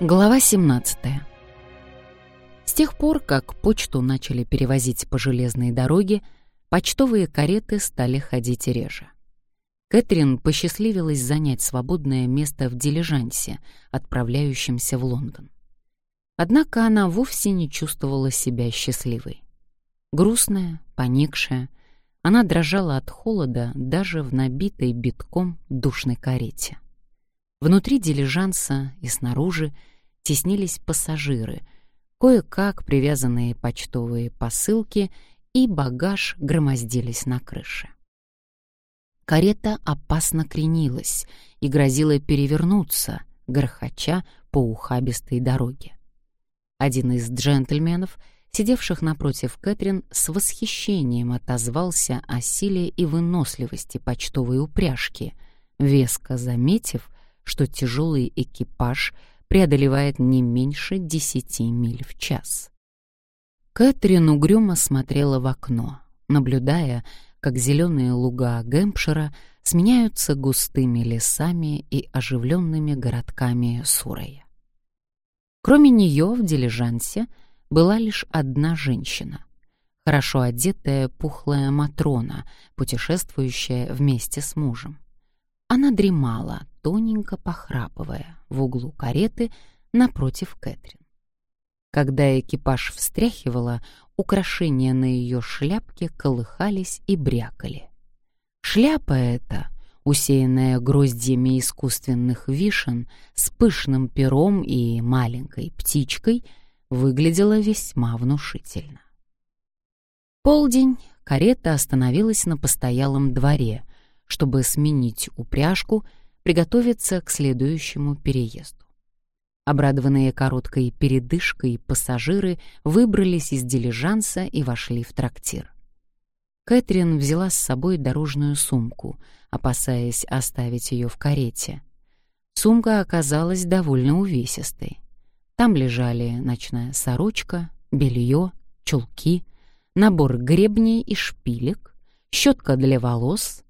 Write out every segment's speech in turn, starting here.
Глава 17. С тех пор, как почту начали перевозить по железной дороге, почтовые кареты стали ходить реже. Кэтрин посчастливилась занять свободное место в дилижансе, отправляющемся в Лондон. Однако она вовсе не чувствовала себя счастливой. Грустная, поникшая, она дрожала от холода даже в набитой битком душной карете. Внутри дилижанса и снаружи теснились пассажиры, кое-как привязанные почтовые посылки и багаж громоздились на крыше. Карета опасно кренилась и грозила перевернуться, грохоча по ухабистой дороге. Один из джентльменов, сидевших напротив Кэтрин, с восхищением отозвался о силе и выносливости почтовой упряжки, веско заметив, что тяжелый экипаж преодолевает не меньше десяти миль в час. Кэтрин угрюмо смотрела в окно, наблюдая, как зеленые луга Гэмпшира сменяются густыми лесами и оживленными городками Сурея. Кроме нее в дилижансе была лишь одна женщина, хорошо одетая пухлая Матрона, путешествующая вместе с мужем. Она дремала, тоненько похрапывая, в углу кареты напротив Кэтрин. Когда экипаж встряхивала, украшения на ее шляпке колыхались и брякали. Шляпа эта, усеянная гроздьями искусственных вишен, с пышным пером и маленькой птичкой, выглядела весьма внушительно. Полдень карета остановилась на постоялом дворе — чтобы сменить упряжку, приготовиться к следующему переезду. Обрадованные короткой передышкой пассажиры выбрались из дилижанса и вошли в трактир. Кэтрин взяла с собой дорожную сумку, опасаясь оставить ее в карете. Сумка оказалась довольно увесистой. Там лежали ночная сорочка, белье, чулки, набор гребней и шпилек, щетка для волос,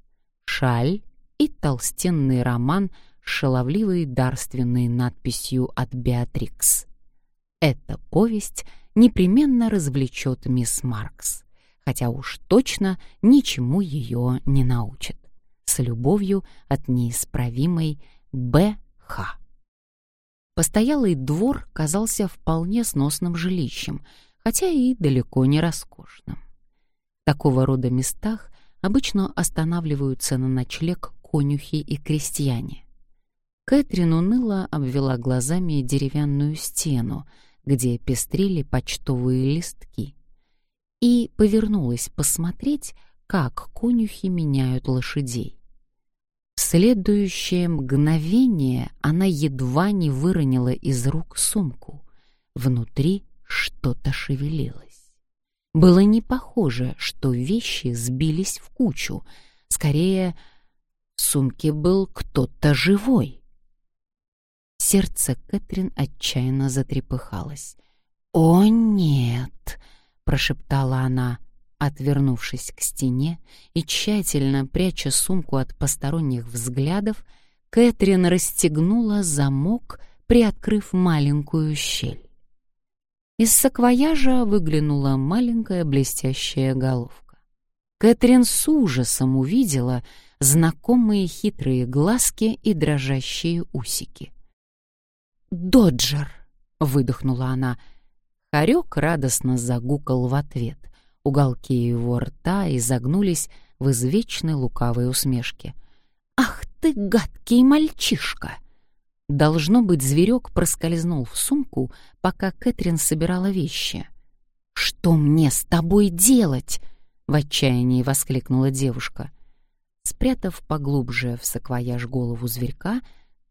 шаль и толстенный роман с шаловливой дарственной надписью от Беатрикс. Эта повесть непременно развлечет мисс Маркс, хотя уж точно ничему ее не научит. С любовью от неисправимой Б.Х. Постоялый двор казался вполне сносным жилищем, хотя и далеко не роскошным. В такого рода местах обычно останавливаются на ночлег конюхи и крестьяне. Кэтрин уныло обвела глазами деревянную стену, где пестрили почтовые листки, и повернулась посмотреть, как конюхи меняют лошадей. В следующее мгновение она едва не выронила из рук сумку. Внутри что-то шевелилось. Было не похоже, что вещи сбились в кучу. Скорее, в сумке был кто-то живой. Сердце Кэтрин отчаянно затрепыхалось. «О, нет!» — прошептала она, отвернувшись к стене и тщательно пряча сумку от посторонних взглядов, Кэтрин расстегнула замок, приоткрыв маленькую щель. Из саквояжа выглянула маленькая блестящая головка. Кэтрин с ужасом увидела знакомые хитрые глазки и дрожащие усики. «Доджер!» — выдохнула она. Хорек радостно загукал в ответ. Уголки его рта изогнулись в извечной лукавой усмешке. «Ах ты, гадкий мальчишка!» Должно быть, зверек проскользнул в сумку, пока Кэтрин собирала вещи. «Что мне с тобой делать?» — в отчаянии воскликнула девушка. Спрятав поглубже в саквояж голову зверька,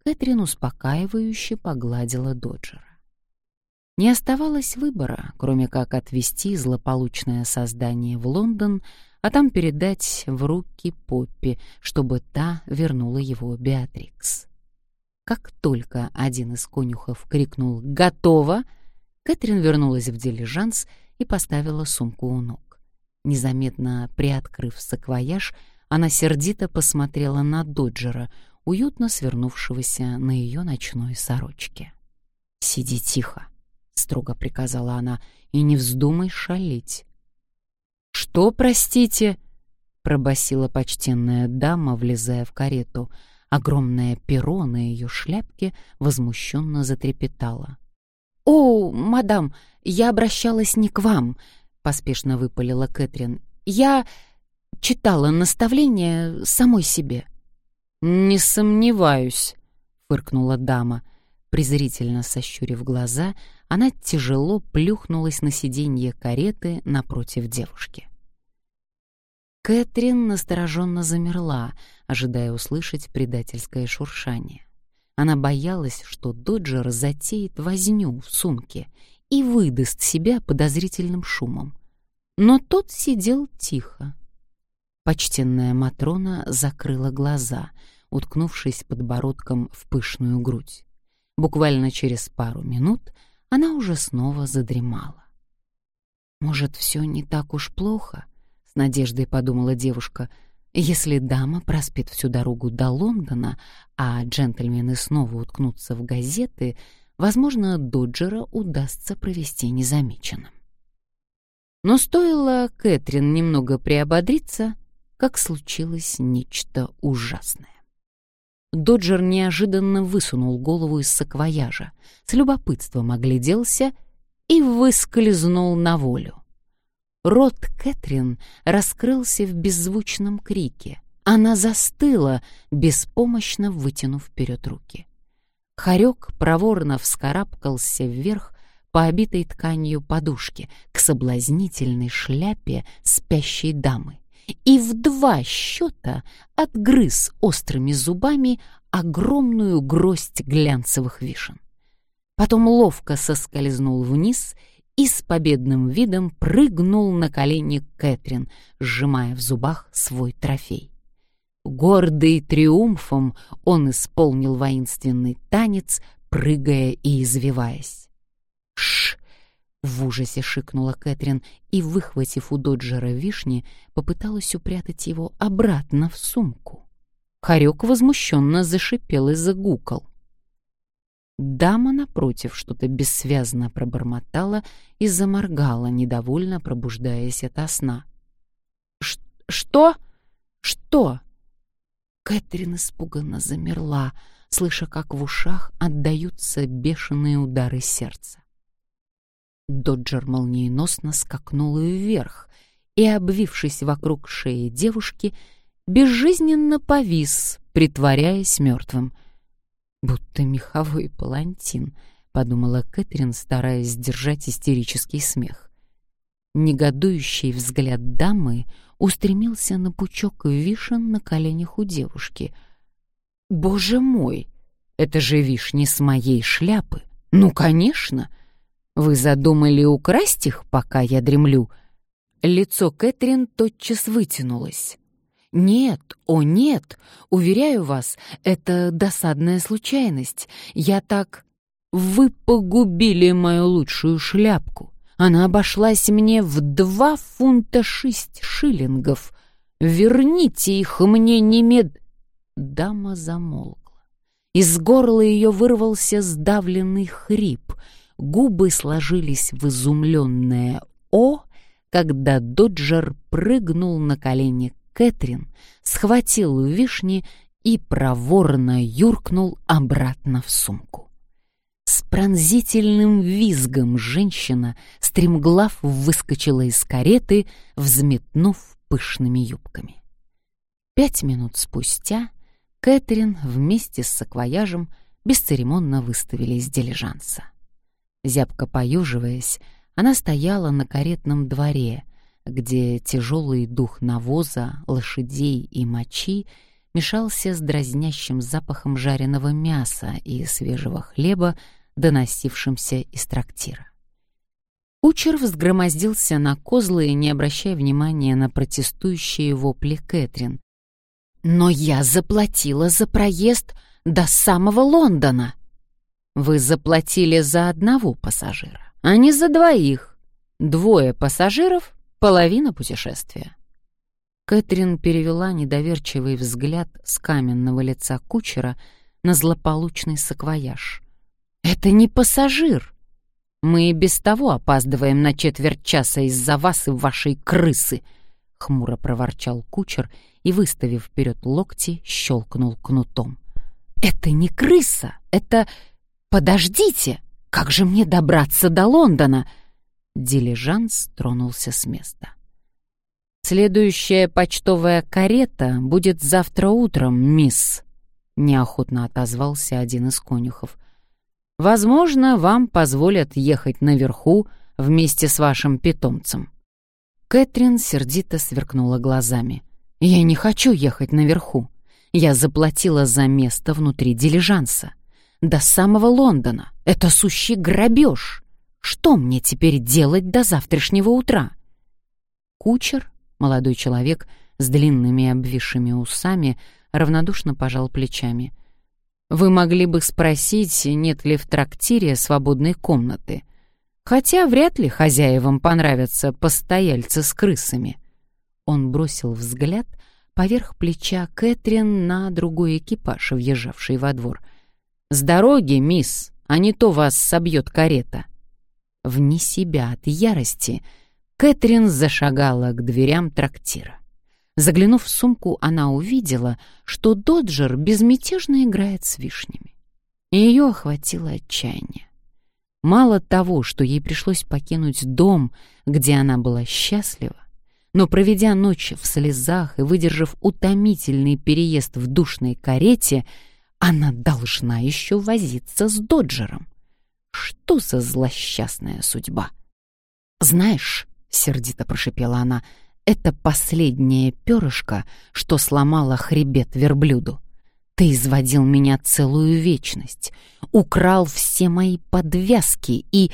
Кэтрин успокаивающе погладила Доджера. Не оставалось выбора, кроме как отвезти злополучное создание в Лондон, а там передать в руки Поппи, чтобы та вернула его Беатрикс. Как только один из конюхов крикнул «Готово!», Кэтрин вернулась в дилижанс и поставила сумку у ног. Незаметно приоткрыв саквояж, она сердито посмотрела на Доджера, уютно свернувшегося на ее ночной сорочке. «Сиди тихо», — строго приказала она, — «и не вздумай шалить». «Что, простите?» — пробасила почтенная дама, влезая в карету. Огромное перо на ее шляпке возмущенно затрепетало. «О, мадам, я обращалась не к вам», — поспешно выпалила Кэтрин. «Я читала наставление самой себе». «Не сомневаюсь», — фыркнула дама. Презрительно сощурив глаза, она тяжело плюхнулась на сиденье кареты напротив девушки. Кэтрин настороженно замерла, ожидая услышать предательское шуршание. Она боялась, что Доджер затеет возню в сумке и выдаст себя подозрительным шумом. Но тот сидел тихо. Почтенная Матрона закрыла глаза, уткнувшись подбородком в пышную грудь. Буквально через пару минут она уже снова задремала. «Может, все не так уж плохо?» — с надеждой подумала девушка — если дама проспит всю дорогу до Лондона, а джентльмены снова уткнутся в газеты, возможно, Доджера удастся провести незамеченным. Но стоило Кэтрин немного приободриться, как случилось нечто ужасное. Доджер неожиданно высунул голову из саквояжа, с любопытством огляделся и выскользнул на волю. Рот Кэтрин раскрылся в беззвучном крике. Она застыла, беспомощно вытянув вперед руки. Хорек проворно вскарабкался вверх по обитой тканью подушки к соблазнительной шляпе спящей дамы и в два счета отгрыз острыми зубами огромную гроздь глянцевых вишен. Потом ловко соскользнул вниз и с победным видом прыгнул на колени Кэтрин, сжимая в зубах свой трофей. Гордый триумфом он исполнил воинственный танец, прыгая и извиваясь. «Ш!» — в ужасе шикнула Кэтрин и, выхватив у Доджера вишни, попыталась упрятать его обратно в сумку. Хорек возмущенно зашипел и загукал. Дама, напротив, что-то бессвязно пробормотала и заморгала, недовольно пробуждаясь ото сна. «Что? Что?» Кэтрин испуганно замерла, слыша, как в ушах отдаются бешеные удары сердца. Доджер молниеносно скакнул вверх и, обвившись вокруг шеи девушки, безжизненно повис, притворяясь мертвым — будто меховой палантин, подумала Кэтрин, стараясь сдержать истерический смех. Негодующий взгляд дамы устремился на пучок вишен на коленях у девушки. «Боже мой! Это же вишни с моей шляпы! Ну, конечно! Вы задумали украсть их, пока я дремлю?» Лицо Кэтрин тотчас вытянулось. «Нет, о нет, уверяю вас, это досадная случайность. Я так...» «Вы погубили мою лучшую шляпку. Она обошлась мне в два фунта шесть шиллингов. Верните их мне немед...» Дама замолкла. Из горла ее вырвался сдавленный хрип. Губы сложились в изумленное «О», когда Доджер прыгнул на колени Кэтрин, схватил вишни и проворно юркнул обратно в сумку. С пронзительным визгом женщина стремглав выскочила из кареты, взметнув пышными юбками. Пять минут спустя Кэтрин вместе с саквояжем бесцеремонно выставили из дилижанса. Зябко поюживаясь, она стояла на каретном дворе — где тяжелый дух навоза, лошадей и мочи мешался с дразнящим запахом жареного мяса и свежего хлеба, доносившимся из трактира. Кучер взгромоздился на козлы, не обращая внимания на протестующие вопли Кэтрин. «Но я заплатила за проезд до самого Лондона!» «Вы заплатили за одного пассажира, а не за двоих. Двое пассажиров Половина путешествия. Кэтрин перевела недоверчивый взгляд с каменного лица кучера на злополучный саквояж. Это не пассажир. Мы и без того опаздываем на четверть часа из-за вас и вашей крысы, — хмуро проворчал кучер и, выставив вперед локти, щелкнул кнутом. «Это не крыса, это... Подождите! Как же мне добраться до Лондона?» Дилижанс тронулся с места. «Следующая почтовая карета будет завтра утром, мисс», — неохотно отозвался один из конюхов. «Возможно, вам позволят ехать наверху вместе с вашим питомцем». Кэтрин сердито сверкнула глазами. «Я не хочу ехать наверху. Я заплатила за место внутри дилижанса. До самого Лондона. Это сущий грабеж. Что мне теперь делать до завтрашнего утра?» Кучер, молодой человек с длинными обвисшими усами, равнодушно пожал плечами. «Вы могли бы спросить, нет ли в трактире свободной комнаты. Хотя вряд ли хозяевам понравятся постояльцы с крысами». Он бросил взгляд поверх плеча Кэтрин на другой экипаж, въезжавший во двор. «С дороги, мисс, а не то вас собьет карета». Вне себя от ярости Кэтрин зашагала к дверям трактира. Заглянув в сумку, она увидела, что Доджер безмятежно играет с вишнями. Ее охватило отчаяние. Мало того, что ей пришлось покинуть дом, где она была счастлива, но проведя ночь в слезах и выдержав утомительный переезд в душной карете, она должна еще возиться с Доджером. Что за злосчастная судьба? «Знаешь», — сердито прошипела она, — «это последнее перышко, что сломало хребет верблюду. Ты изводил меня целую вечность, украл все мои подвязки и...»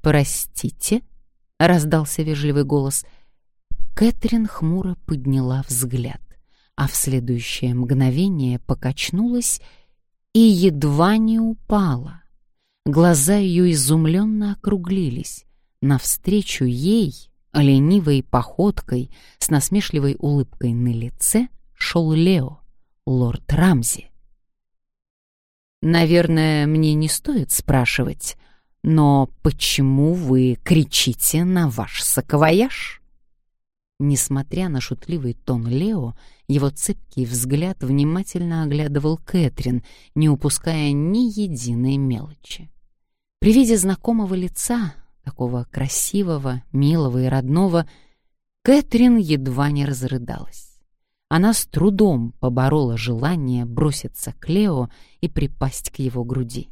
«Простите?» — раздался вежливый голос — Кэтрин хмуро подняла взгляд, а в следующее мгновение покачнулась и едва не упала. Глаза ее изумленно округлились. Навстречу ей, ленивой походкой, с насмешливой улыбкой на лице, шел Лео, лорд Рамзи. «Наверное, мне не стоит спрашивать, но почему вы кричите на ваш саквояж?» Несмотря на шутливый тон Лео, его цепкий взгляд внимательно оглядывал Кэтрин, не упуская ни единой мелочи. При виде знакомого лица, такого красивого, милого и родного, Кэтрин едва не разрыдалась. Она с трудом поборола желание броситься к Лео и припасть к его груди.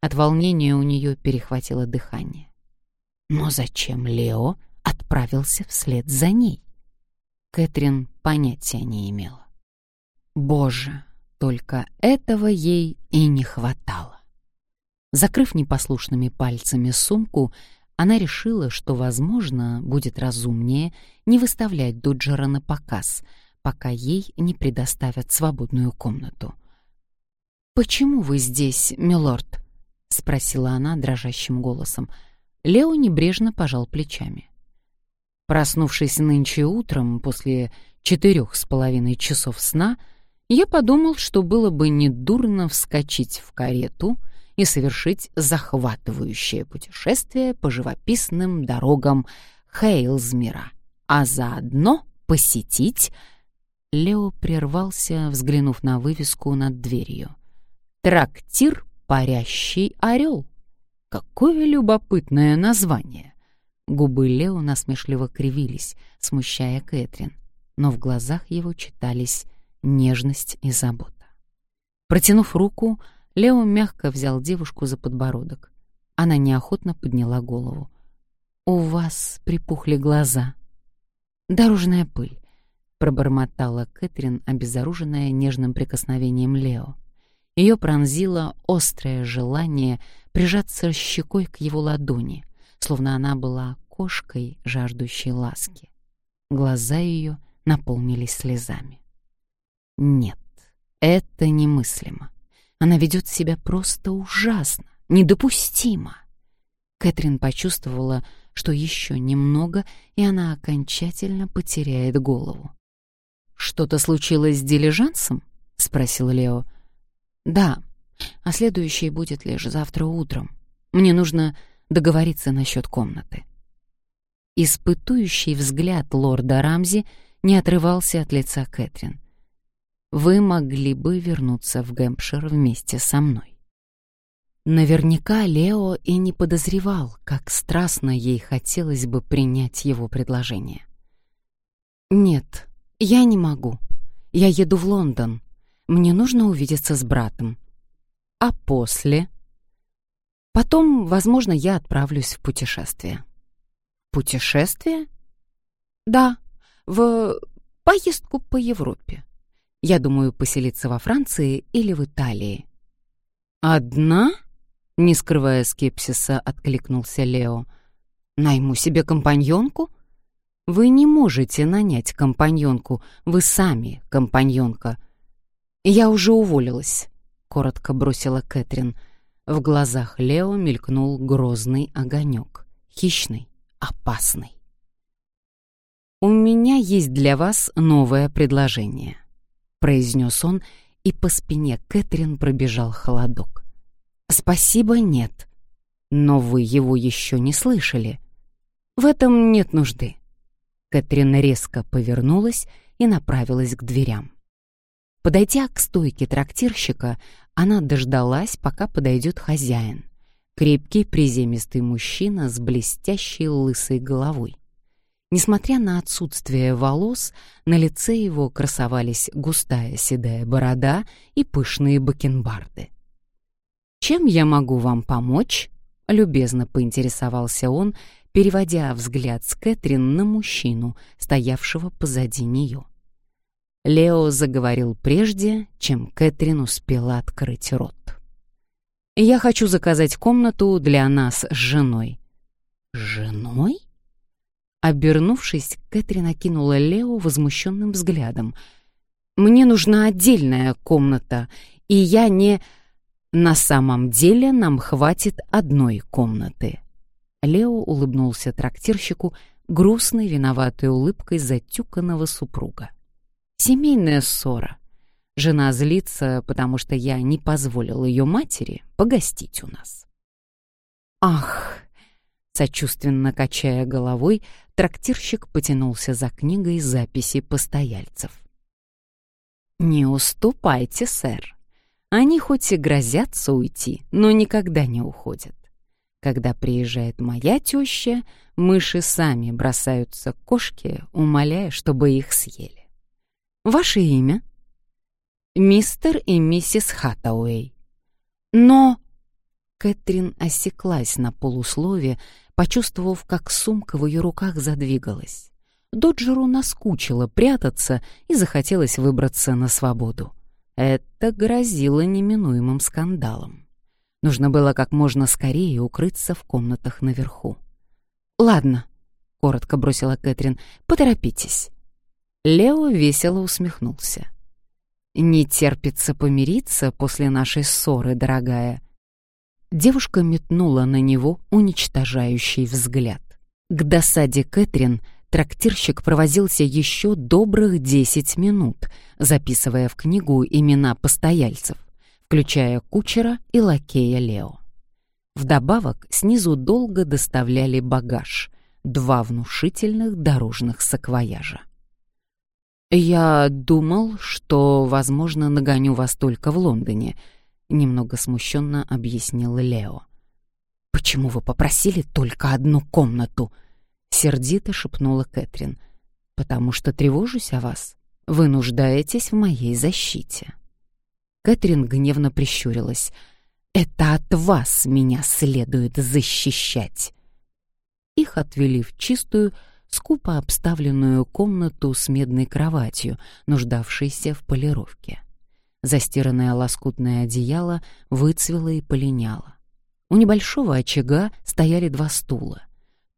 От волнения у нее перехватило дыхание. Но зачем Лео отправился вслед за ней. Кэтрин понятия не имела. Боже, только этого ей и не хватало. Закрыв непослушными пальцами сумку, она решила, что, возможно, будет разумнее не выставлять Доджера на показ, пока ей не предоставят свободную комнату. «Почему вы здесь, милорд?» — спросила она дрожащим голосом. Лео небрежно пожал плечами. Проснувшись нынче утром после четырех с половиной часов сна, я подумал, что было бы недурно вскочить в карету и совершить захватывающее путешествие по живописным дорогам Хейлзмира, а заодно посетить... Лео прервался, взглянув на вывеску над дверью. «Трактир «Парящий орел». Какое любопытное название! Губы Лео насмешливо кривились, смущая Кэтрин, но в глазах его читались нежность и забота. Протянув руку, Лео мягко взял девушку за подбородок. Она неохотно подняла голову. «У вас припухли глаза». «Дорожная пыль», — пробормотала Кэтрин, обезоруженная нежным прикосновением Лео. Ее пронзило острое желание прижаться щекой к его ладони, словно она была кошкой, жаждущей ласки. Глаза ее наполнились слезами. Нет, это немыслимо. Она ведет себя просто ужасно, недопустимо. Кэтрин почувствовала, что еще немного, и она окончательно потеряет голову. «Что-то случилось с дилижансом?» — спросил Лео. «Да, а следующий будет лишь завтра утром. Мне нужно договориться насчет комнаты». Испытующий взгляд лорда Рамзи не отрывался от лица Кэтрин. «Вы могли бы вернуться в Гэмпшир вместе со мной». Наверняка Лео и не подозревал, как страстно ей хотелось бы принять его предложение. «Нет, я не могу. Я еду в Лондон. Мне нужно увидеться с братом. А после? Потом, возможно, я отправлюсь в путешествие. Путешествие? Да, в поездку по Европе. Я думаю поселиться во Франции или в Италии. Одна? Не скрывая скепсиса, откликнулся Лео. Найму себе компаньонку? Вы не можете нанять компаньонку, вы сами компаньонка. Я уже уволилась коротко бросила Кэтрин. В глазах Лео мелькнул грозный огонек, хищный, опасный. «У меня есть для вас новое предложение», — произнес он, и по спине Кэтрин пробежал холодок. «Спасибо, нет. Но вы его еще не слышали. В этом нет нужды». Кэтрин резко повернулась и направилась к дверям. Подойдя к стойке трактирщика, она дождалась, пока подойдет хозяин. Крепкий приземистый мужчина с блестящей лысой головой. Несмотря на отсутствие волос, на лице его красовались густая седая борода и пышные бакенбарды. «Чем я могу вам помочь?» — любезно поинтересовался он, переводя взгляд с Кэтрин на мужчину, стоявшего позади нее. Лео заговорил прежде, чем Кэтрин успела открыть рот. «Я хочу заказать комнату для нас с женой». «Женой?» Обернувшись, Кэтрин окинула Лео возмущенным взглядом. «Мне нужна отдельная комната, и я не...» «На самом деле нам хватит одной комнаты». Лео улыбнулся трактирщику грустной виноватой улыбкой затюканного супруга. Семейная ссора. Жена злится, потому что я не позволил ее матери погостить у нас. Ах! Сочувственно качая головой, трактирщик потянулся за книгой записи постояльцев. «Не уступайте, сэр. Они хоть и грозятся уйти, но никогда не уходят. Когда приезжает моя теща, мыши сами бросаются к кошке, умоляя, чтобы их съели. Ваше имя? Мистер и миссис Хаттауэй. Но... Кэтрин осеклась на полуслове, почувствовав, как сумка в ее руках задвигалась. Доджеру наскучило прятаться и захотелось выбраться на свободу. Это грозило неминуемым скандалом. Нужно было как можно скорее укрыться в комнатах наверху. «Ладно», — коротко бросила Кэтрин, — «поторопитесь». Лео весело усмехнулся. «Не терпится помириться после нашей ссоры, дорогая». Девушка метнула на него уничтожающий взгляд. К досаде Кэтрин трактирщик провозился еще добрых десять минут, записывая в книгу имена постояльцев, включая кучера и лакея Лео. Вдобавок снизу долго доставляли багаж — два внушительных дорожных саквояжа. «Я думал, что, возможно, нагоню вас только в Лондоне», — немного смущенно объяснил Лео. «Почему вы попросили только одну комнату?» — сердито шепнула Кэтрин. «Потому что тревожусь о вас. Вы нуждаетесь в моей защите». Кэтрин гневно прищурилась. «Это от вас меня следует защищать». Их отвели в чистую, скупо обставленную комнату с медной кроватью, нуждавшейся в полировке. Застиранное лоскутное одеяло выцвело и полиняло. У небольшого очага стояли два стула.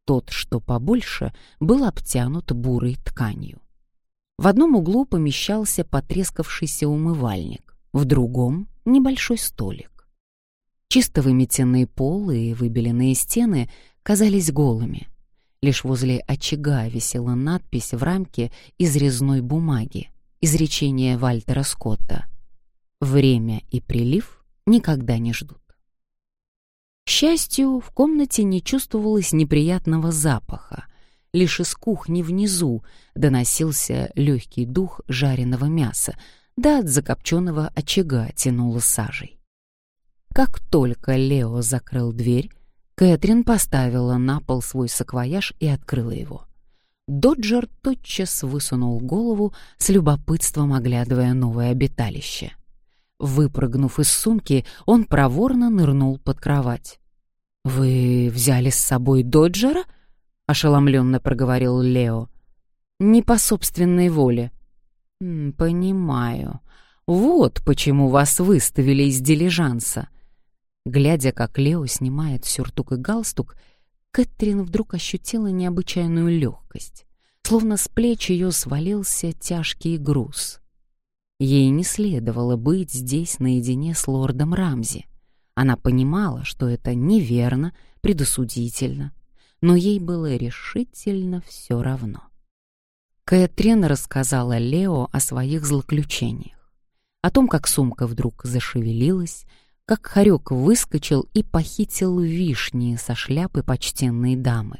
Тот, что побольше, был обтянут бурой тканью. В одном углу помещался потрескавшийся умывальник, в другом — небольшой столик. Чисто выметенные полы и выбеленные стены казались голыми — Лишь возле очага висела надпись в рамке из резной бумаги, изречение Вальтера Скотта. «Время и прилив никогда не ждут. К счастью, в комнате не чувствовалось неприятного запаха. Лишь из кухни внизу доносился легкий дух жареного мяса, да от закопченного очага тянуло сажей. Как только Лео закрыл дверь, Кэтрин поставила на пол свой саквояж и открыла его. Доджер тотчас высунул голову, с любопытством оглядывая новое обиталище. Выпрыгнув из сумки, он проворно нырнул под кровать. «Вы взяли с собой Доджера?» — ошеломленно проговорил Лео. «Не по собственной воле». «Понимаю. Вот почему вас выставили из дилижанса». Глядя, как Лео снимает сюртук и галстук, Кэтрин вдруг ощутила необычайную легкость, словно с плеч ее свалился тяжкий груз. Ей не следовало быть здесь наедине с лордом Рамзи. Она понимала, что это неверно, предосудительно, но ей было решительно все равно. Кэтрин рассказала Лео о своих злоключениях, о том, как сумка вдруг зашевелилась, как хорек выскочил и похитил вишни со шляпы почтенной дамы.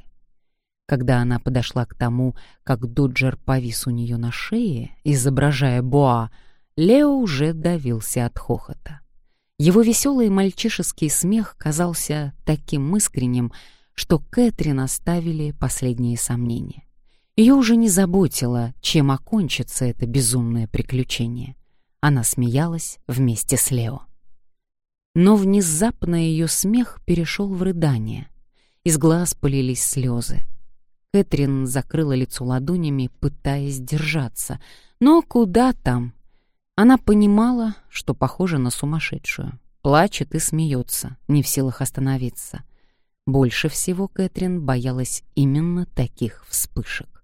Когда она подошла к тому, как Доджер повис у нее на шее, изображая Боа, Лео уже давился от хохота. Его веселый мальчишеский смех казался таким искренним, что Кэтрин оставили последние сомнения. Ее уже не заботило, чем окончится это безумное приключение. Она смеялась вместе с Лео. Но внезапно ее смех перешел в рыдание. Из глаз полились слезы. Кэтрин закрыла лицо ладонями, пытаясь держаться. Но куда там? Она понимала, что похожа на сумасшедшую. Плачет и смеется, не в силах остановиться. Больше всего Кэтрин боялась именно таких вспышек.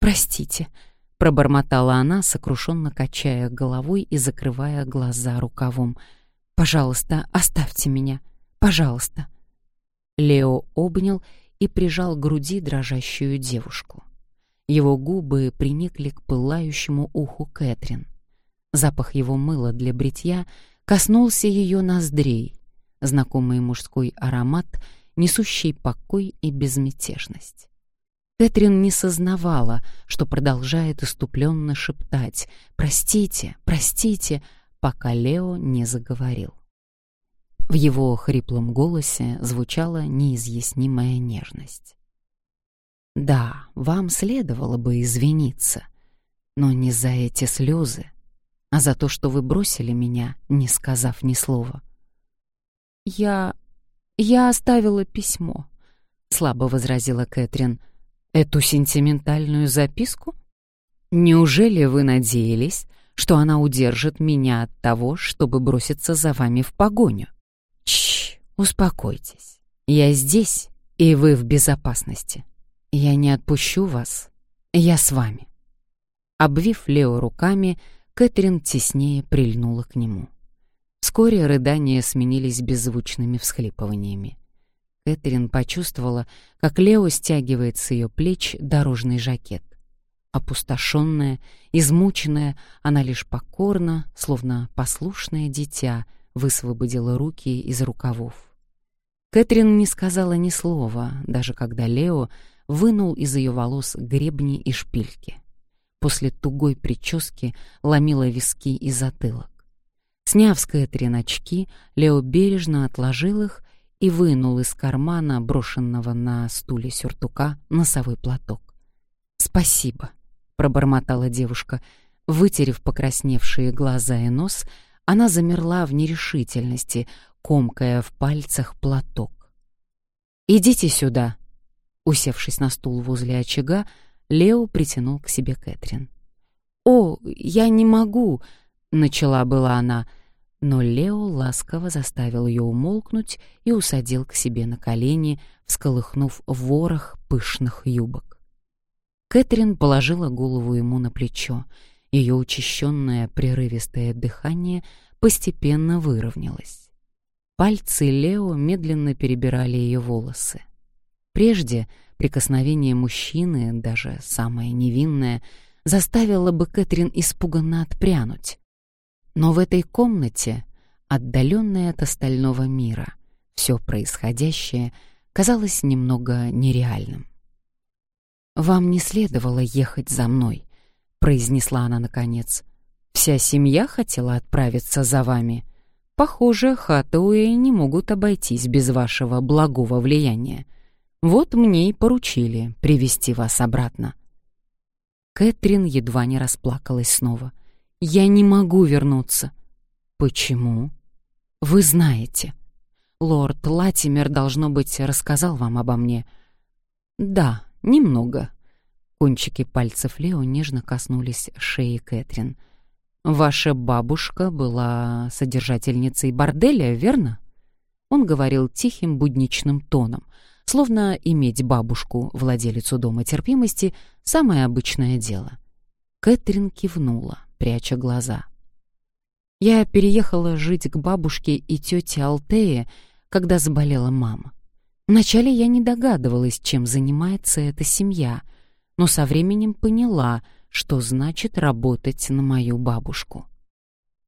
«Простите», — пробормотала она, сокрушенно качая головой и закрывая глаза рукавом — Пожалуйста, оставьте меня. Пожалуйста. Лео обнял и прижал к груди дрожащую девушку. Его губы приникли к пылающему уху Кэтрин. Запах его мыла для бритья коснулся ее ноздрей, знакомый мужской аромат, несущий покой и безмятежность. Кэтрин не сознавала, что продолжает иступленно шептать «Простите, простите», пока Лео не заговорил. В его хриплом голосе звучала неизъяснимая нежность. «Да, вам следовало бы извиниться, но не за эти слезы, а за то, что вы бросили меня, не сказав ни слова». «Я... я оставила письмо», — слабо возразила Кэтрин. «Эту сентиментальную записку? Неужели вы надеялись, что она удержит меня от того, чтобы броситься за вами в погоню. Чш, успокойтесь. Я здесь, и вы в безопасности. Я не отпущу вас. Я с вами. Обвив Лео руками, Кэтрин теснее прильнула к нему. Вскоре рыдания сменились беззвучными всхлипываниями. Кэтрин почувствовала, как Лео стягивает с ее плеч дорожный жакет. Опустошенная, измученная, она лишь покорно, словно послушное дитя, высвободила руки из рукавов. Кэтрин не сказала ни слова, даже когда Лео вынул из ее волос гребни и шпильки. После тугой прически ломила виски и затылок. Сняв с Кэтрин очки, Лео бережно отложил их и вынул из кармана, брошенного на стуле сюртука, носовой платок. «Спасибо», — пробормотала девушка. Вытерев покрасневшие глаза и нос, она замерла в нерешительности, комкая в пальцах платок. «Идите сюда!» Усевшись на стул возле очага, Лео притянул к себе Кэтрин. «О, я не могу!» — начала была она, но Лео ласково заставил ее умолкнуть и усадил к себе на колени, всколыхнув ворох пышных юбок. Кэтрин положила голову ему на плечо. Ее учащенное прерывистое дыхание постепенно выровнялось. Пальцы Лео медленно перебирали ее волосы. Прежде прикосновение мужчины, даже самое невинное, заставило бы Кэтрин испуганно отпрянуть. Но в этой комнате отдаленное от остального мира. Все происходящее казалось немного нереальным. «Вам не следовало ехать за мной», — произнесла она наконец. «Вся семья хотела отправиться за вами. Похоже, Хатауэ не могут обойтись без вашего благого влияния. Вот мне и поручили привести вас обратно». Кэтрин едва не расплакалась снова. «Я не могу вернуться». «Почему?» «Вы знаете. Лорд Латимер, должно быть, рассказал вам обо мне». «Да, немного». Кончики пальцев Лео нежно коснулись шеи Кэтрин. «Ваша бабушка была содержательницей борделя, верно?» Он говорил тихим будничным тоном, словно иметь бабушку, владелицу дома терпимости, самое обычное дело. Кэтрин кивнула, пряча глаза. Я переехала жить к бабушке и тете Алтее, когда заболела мама. Вначале я не догадывалась, чем занимается эта семья, но со временем поняла, что значит работать на мою бабушку.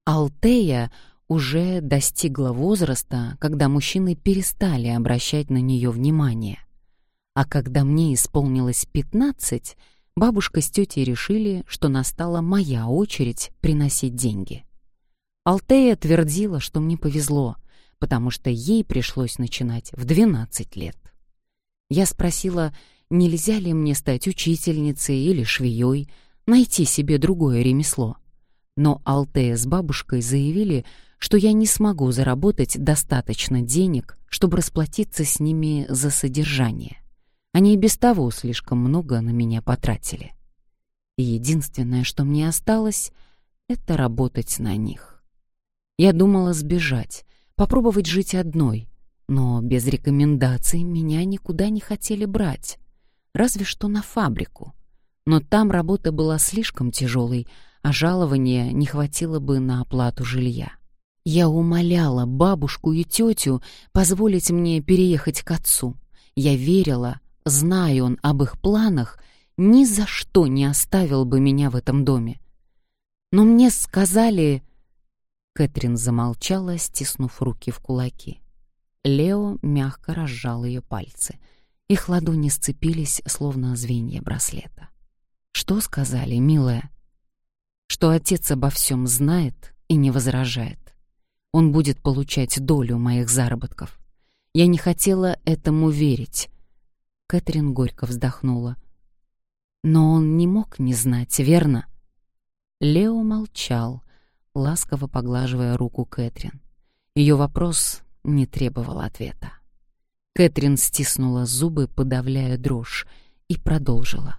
Алтея уже достигла возраста, когда мужчины перестали обращать на нее внимание. А когда мне исполнилось пятнадцать, бабушка с тетей решили, что настала моя очередь приносить деньги. Алтея твердила, что мне повезло, потому что ей пришлось начинать в двенадцать лет. Я спросила, нельзя ли мне стать учительницей или швеей, найти себе другое ремесло. Но Алтея с бабушкой заявили, что я не смогу заработать достаточно денег, чтобы расплатиться с ними за содержание. Они и без того слишком много на меня потратили. И единственное, что мне осталось, это работать на них. Я думала сбежать, попробовать жить одной, но без рекомендаций меня никуда не хотели брать, разве что на фабрику. Но там работа была слишком тяжелой, а жалования не хватило бы на оплату жилья. Я умоляла бабушку и тетю позволить мне переехать к отцу. Я верила, зная он об их планах, ни за что не оставил бы меня в этом доме. Но мне сказали... Кэтрин замолчала, стиснув руки в кулаки. Лео мягко разжал ее пальцы. Их ладони сцепились, словно звенья браслета. «Что сказали, милая?» «Что отец обо всем знает и не возражает он будет получать долю моих заработков. Я не хотела этому верить. Кэтрин горько вздохнула. Но он не мог не знать, верно? Лео молчал, ласково поглаживая руку Кэтрин. Ее вопрос не требовал ответа. Кэтрин стиснула зубы, подавляя дрожь, и продолжила.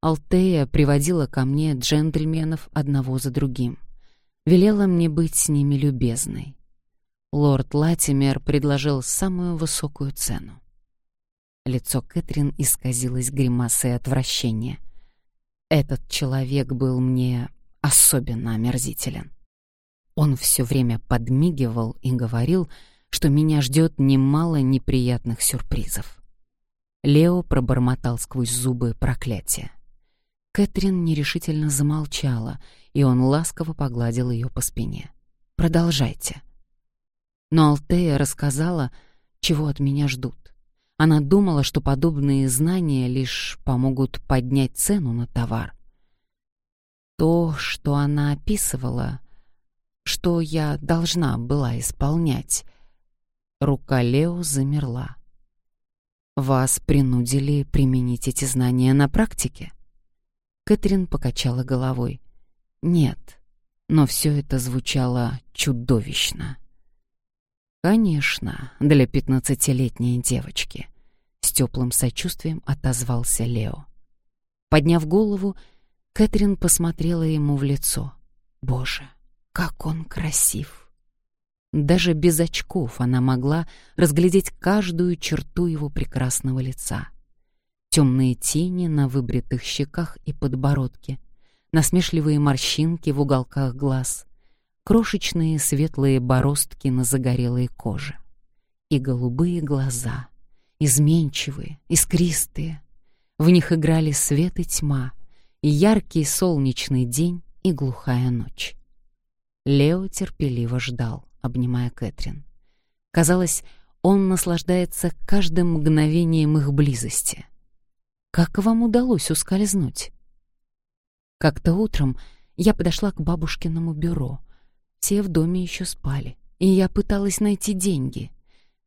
Алтея приводила ко мне джентльменов одного за другим велела мне быть с ними любезной. Лорд Латимер предложил самую высокую цену. Лицо Кэтрин исказилось гримасой отвращения. Этот человек был мне особенно омерзителен. Он все время подмигивал и говорил, что меня ждет немало неприятных сюрпризов. Лео пробормотал сквозь зубы проклятие. Кэтрин нерешительно замолчала, и он ласково погладил ее по спине. «Продолжайте». Но Алтея рассказала, чего от меня ждут. Она думала, что подобные знания лишь помогут поднять цену на товар. То, что она описывала, что я должна была исполнять. Рука Лео замерла. «Вас принудили применить эти знания на практике?» Кэтрин покачала головой. Нет, но все это звучало чудовищно. Конечно, для пятнадцатилетней девочки. С теплым сочувствием отозвался Лео. Подняв голову, Кэтрин посмотрела ему в лицо. Боже, как он красив! Даже без очков она могла разглядеть каждую черту его прекрасного лица. Темные тени на выбритых щеках и подбородке, насмешливые морщинки в уголках глаз, крошечные светлые бороздки на загорелой коже и голубые глаза, изменчивые, искристые. В них играли свет и тьма, и яркий солнечный день и глухая ночь. Лео терпеливо ждал. обнимая Кэтрин. Казалось, он наслаждается каждым мгновением их близости. Как вам удалось ускользнуть? Как-то утром я подошла к бабушкиному бюро. Все в доме еще спали, и я пыталась найти деньги.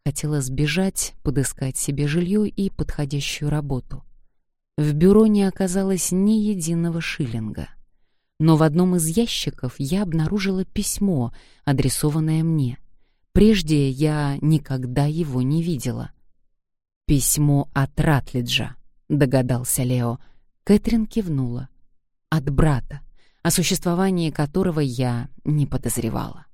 Хотела сбежать, подыскать себе жилье и подходящую работу. В бюро не оказалось ни единого шиллинга. Но в одном из ящиков я обнаружила письмо, адресованное мне. Прежде я никогда его не видела. «Письмо от Ратлиджа», — догадался Лео. Кэтрин кивнула. «От брата, о существовании которого я не подозревала».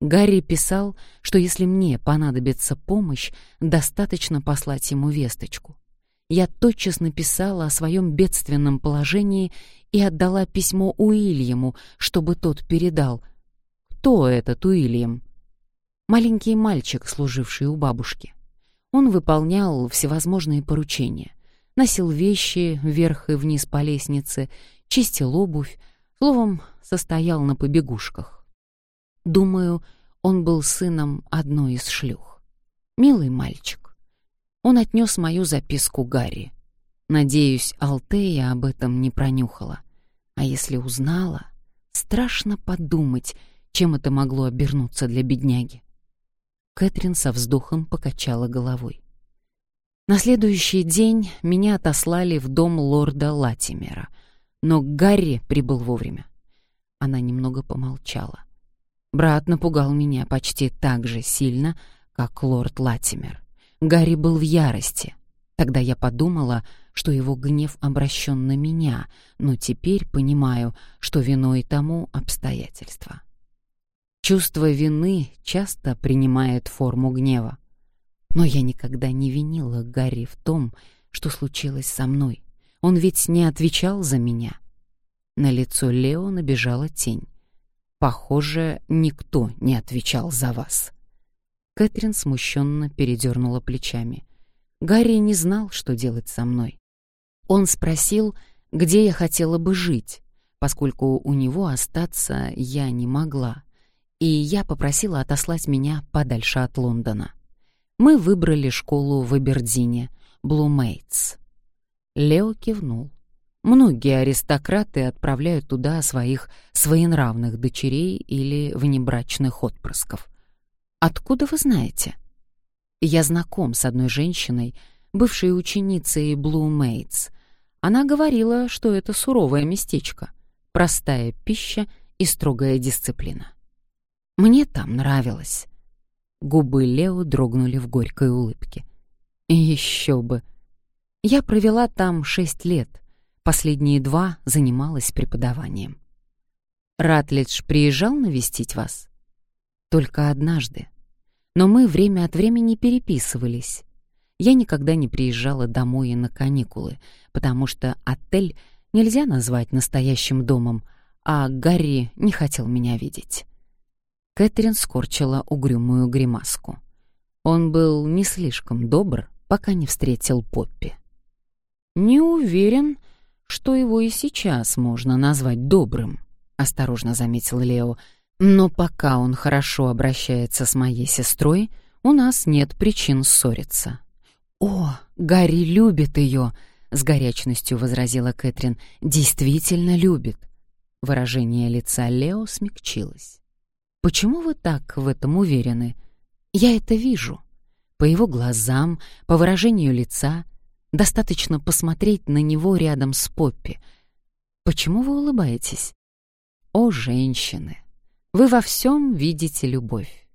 Гарри писал, что если мне понадобится помощь, достаточно послать ему весточку. Я тотчас написала о своем бедственном положении и отдала письмо Уильяму, чтобы тот передал. Кто этот Уильям? Маленький мальчик, служивший у бабушки. Он выполнял всевозможные поручения. Носил вещи вверх и вниз по лестнице, чистил обувь, словом, состоял на побегушках. Думаю, он был сыном одной из шлюх. Милый мальчик. Он отнес мою записку Гарри. Надеюсь, Алтея об этом не пронюхала. А если узнала, страшно подумать, чем это могло обернуться для бедняги. Кэтрин со вздохом покачала головой. На следующий день меня отослали в дом лорда Латимера, но Гарри прибыл вовремя. Она немного помолчала. Брат напугал меня почти так же сильно, как лорд Латимер. Гарри был в ярости. Тогда я подумала, что его гнев обращен на меня, но теперь понимаю, что виной тому обстоятельства. Чувство вины часто принимает форму гнева. Но я никогда не винила Гарри в том, что случилось со мной. Он ведь не отвечал за меня. На лицо Лео набежала тень. Похоже, никто не отвечал за вас. Кэтрин смущенно передернула плечами. Гарри не знал, что делать со мной. Он спросил, где я хотела бы жить, поскольку у него остаться я не могла, и я попросила отослать меня подальше от Лондона. Мы выбрали школу в Эбердине, Блумейтс. Лео кивнул. Многие аристократы отправляют туда своих своенравных дочерей или внебрачных отпрысков. Откуда вы знаете? Я знаком с одной женщиной, бывшей ученицей Blue Mates. Она говорила, что это суровое местечко, простая пища и строгая дисциплина. Мне там нравилось. Губы Лео дрогнули в горькой улыбке. Еще бы. Я провела там шесть лет. Последние два занималась преподаванием. Ратлидж приезжал навестить вас? Только однажды. Но мы время от времени переписывались. Я никогда не приезжала домой на каникулы, потому что отель нельзя назвать настоящим домом, а Гарри не хотел меня видеть. Кэтрин скорчила угрюмую гримаску. Он был не слишком добр, пока не встретил Поппи. «Не уверен, что его и сейчас можно назвать добрым», — осторожно заметил Лео, — но пока он хорошо обращается с моей сестрой, у нас нет причин ссориться. «О, Гарри любит ее!» — с горячностью возразила Кэтрин. «Действительно любит!» Выражение лица Лео смягчилось. «Почему вы так в этом уверены? Я это вижу. По его глазам, по выражению лица. Достаточно посмотреть на него рядом с Поппи. Почему вы улыбаетесь?» «О, женщины!» Вы во всем видите любовь.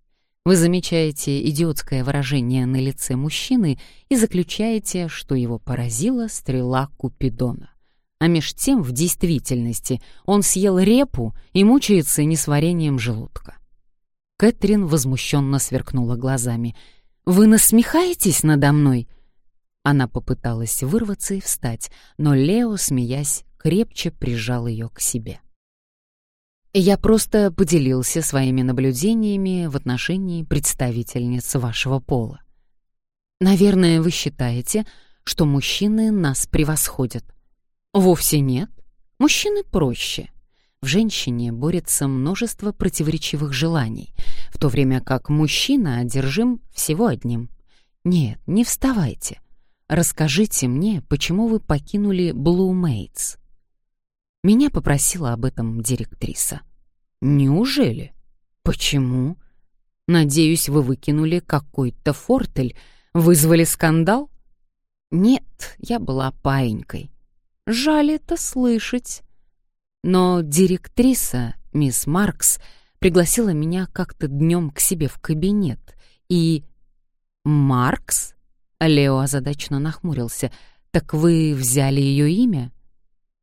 Вы замечаете идиотское выражение на лице мужчины и заключаете, что его поразила стрела Купидона. А меж тем, в действительности, он съел репу и мучается несварением желудка. Кэтрин возмущенно сверкнула глазами. «Вы насмехаетесь надо мной?» Она попыталась вырваться и встать, но Лео, смеясь, крепче прижал ее к себе. Я просто поделился своими наблюдениями в отношении представительниц вашего пола. Наверное, вы считаете, что мужчины нас превосходят. Вовсе нет. Мужчины проще. В женщине борется множество противоречивых желаний, в то время как мужчина одержим всего одним. Нет, не вставайте. Расскажите мне, почему вы покинули Blue Mates? Меня попросила об этом директриса. Неужели? Почему? Надеюсь, вы выкинули какой-то фортель, вызвали скандал? Нет, я была паинькой. Жаль это слышать. Но директриса, мисс Маркс, пригласила меня как-то днем к себе в кабинет. И... Маркс? Лео озадаченно нахмурился. Так вы взяли ее имя?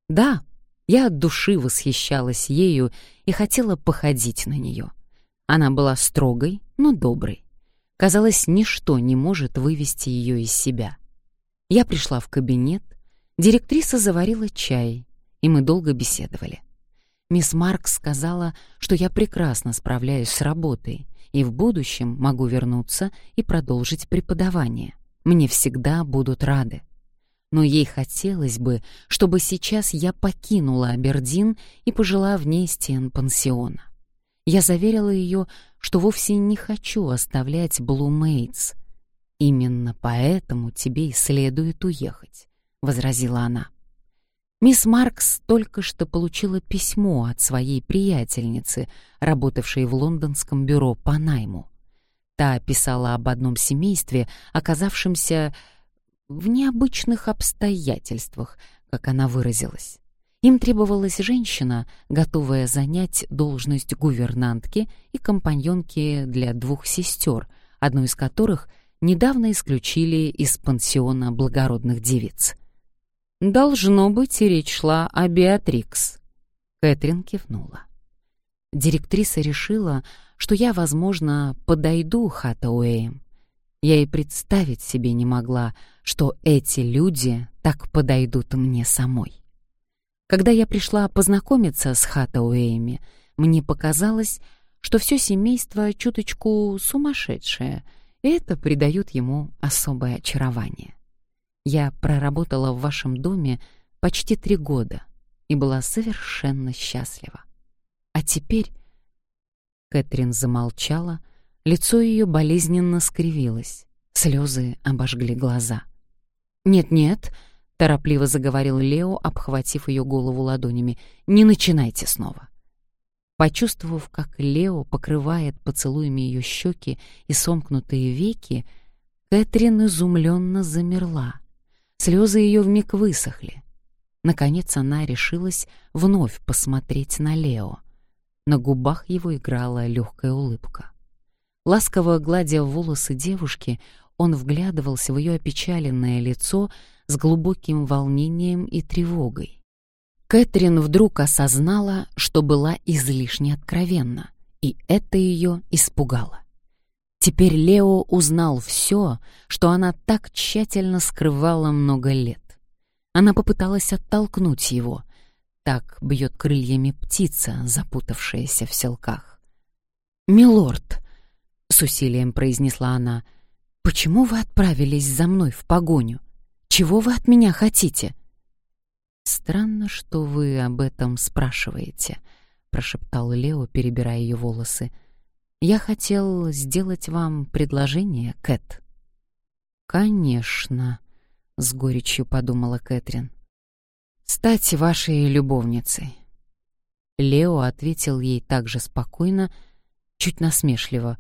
Да, я от души восхищалась ею и хотела походить на нее. Она была строгой, но доброй. Казалось, ничто не может вывести ее из себя. Я пришла в кабинет, директриса заварила чай, и мы долго беседовали. Мисс Маркс сказала, что я прекрасно справляюсь с работой и в будущем могу вернуться и продолжить преподавание. Мне всегда будут рады. Но ей хотелось бы, чтобы сейчас я покинула Абердин и пожила вне стен пансиона. Я заверила ее, что вовсе не хочу оставлять Блумейтс. «Именно поэтому тебе и следует уехать», — возразила она. Мисс Маркс только что получила письмо от своей приятельницы, работавшей в лондонском бюро по найму. Та писала об одном семействе, оказавшемся в необычных обстоятельствах, как она выразилась. Им требовалась женщина, готовая занять должность гувернантки и компаньонки для двух сестер, одну из которых недавно исключили из пансиона благородных девиц. Должно быть, речь шла о Беатрикс. Кэтрин кивнула. Директриса решила, что я, возможно, подойду Хатауэем. Я и представить себе не могла, что эти люди так подойдут мне самой. Когда я пришла познакомиться с Хатауэями, мне показалось, что все семейство чуточку сумасшедшее, и это придает ему особое очарование. Я проработала в вашем доме почти три года и была совершенно счастлива. А теперь... Кэтрин замолчала, лицо ее болезненно скривилось, слезы обожгли глаза. «Нет-нет», — торопливо заговорил Лео, обхватив ее голову ладонями, — «не начинайте снова». Почувствовав, как Лео покрывает поцелуями ее щеки и сомкнутые веки, Кэтрин изумленно замерла. Слезы ее вмиг высохли. Наконец она решилась вновь посмотреть на Лео. На губах его играла легкая улыбка. Ласково гладя волосы девушки, он вглядывался в ее опечаленное лицо с глубоким волнением и тревогой. Кэтрин вдруг осознала, что была излишне откровенна, и это ее испугало. Теперь Лео узнал все, что она так тщательно скрывала много лет. Она попыталась оттолкнуть его. Так бьет крыльями птица, запутавшаяся в селках. «Милорд», — с усилием произнесла она, — «почему вы отправились за мной в погоню? Чего вы от меня хотите?» «Странно, что вы об этом спрашиваете», — прошептал Лео, перебирая ее волосы. Я хотел сделать вам предложение, Кэт. Конечно, с горечью подумала Кэтрин. Стать вашей любовницей. Лео ответил ей также спокойно, чуть насмешливо.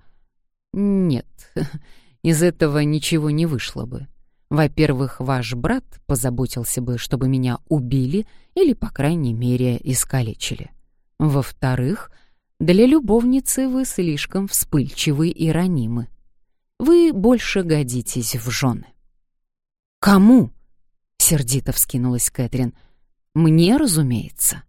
Нет, из этого ничего не вышло бы. Во-первых, ваш брат позаботился бы, чтобы меня убили или, по крайней мере, искалечили. Во-вторых, для любовницы вы слишком вспыльчивы и ранимы. Вы больше годитесь в жены. «Кому?» — сердито вскинулась Кэтрин. «Мне, разумеется».